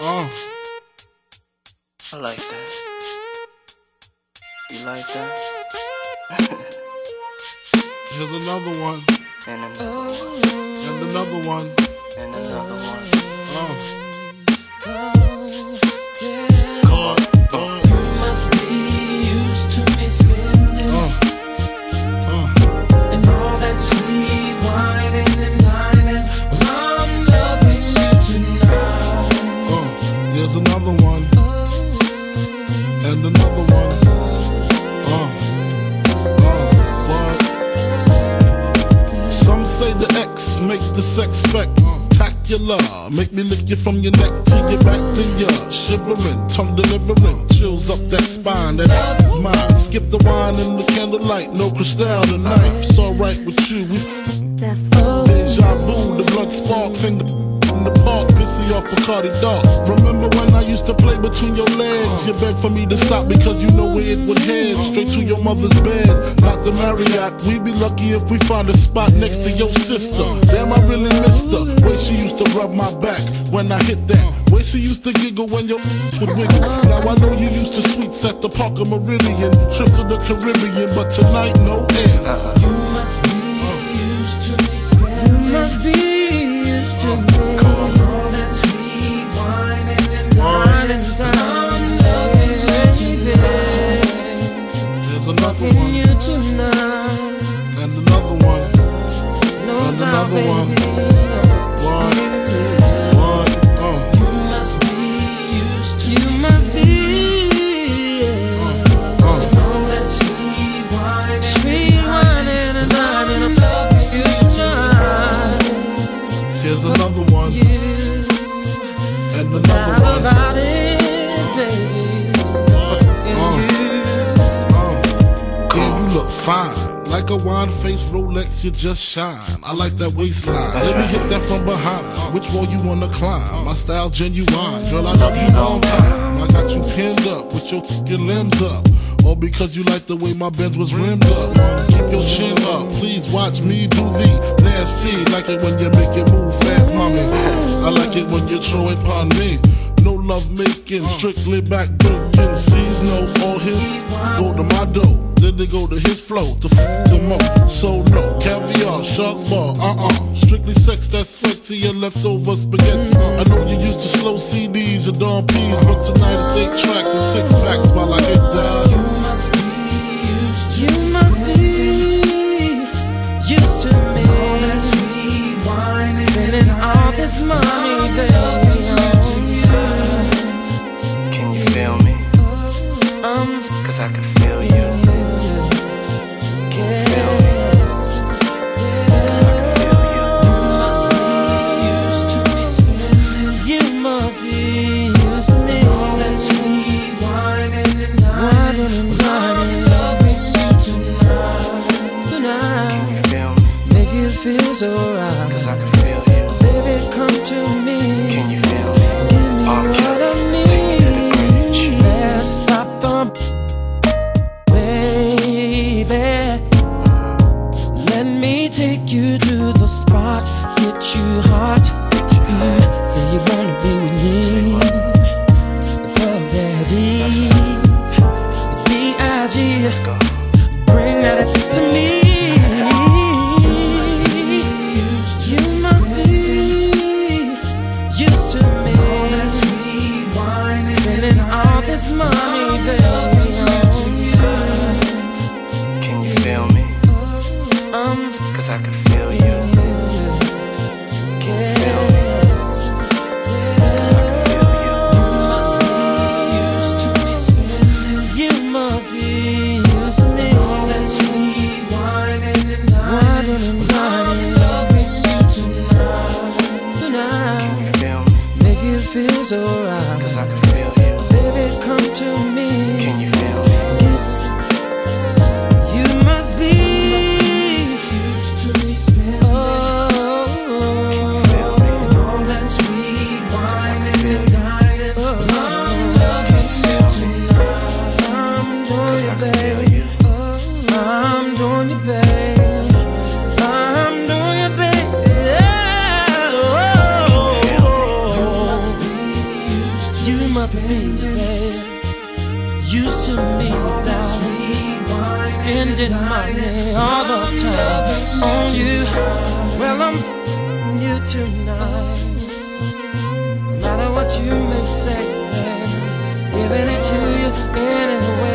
Uh, I like that. You like that? here's another one, And another and another one. and another one. Uh, X make the sex spectacular. Make me lick you from your neck to your back to your shivering, tongue delivering, chills up that spine. That is mine. Skip the wine and the candlelight, no crystal tonight. It's alright with you. That's Deja vu, the blood spark, finger in the park, pissy off Bacardi Dark. Remember used to play between your legs? You begged for me to stop because you know where it would head. Straight to your mother's bed, not the Marriott. We'd be lucky if we find a spot next to your sister. Damn, I really missed her. Way she used to rub my back when I hit that. Way she used to giggle when your would wiggle. Now I know you used to sweets at the Parker Meridien, trips to the Caribbean, but tonight no ends. And another about it, baby. Uh, You. uh. Damn, you look fine. Like a wine faced Rolex, you just shine. I like that waistline. Let me hit that from behind. Which wall you wanna climb? My style genuine. Girl, I love you long time. I got you pinned up with your fucking limbs up. Because you like the way my Benz was rimmed up. Keep your chin up. Please watch me do the nasty. Like it when you make it move fast, mommy. I like it when you throw it upon me. No love making, strictly back breaking. Sees no all his go to my dough. Then they go to his flow to f to more. So no caviar, shark bar, uh uh. Strictly sex that's sweat to your leftover spaghetti. I know you used to slow CDs and Dom P's, but tonight it's eight tracks and six packs you feel so right. Cause I can feel you. Baby, come to me. Can you feel me? Give me R. what I Kelly, take me to the need. bridge. Let's stop them, baby. Let me take you to the spot, get you hot. So must there. Used to me that spending money all the time on you. Well, I'm you tonight. No matter what you may say, giving it to you anyway.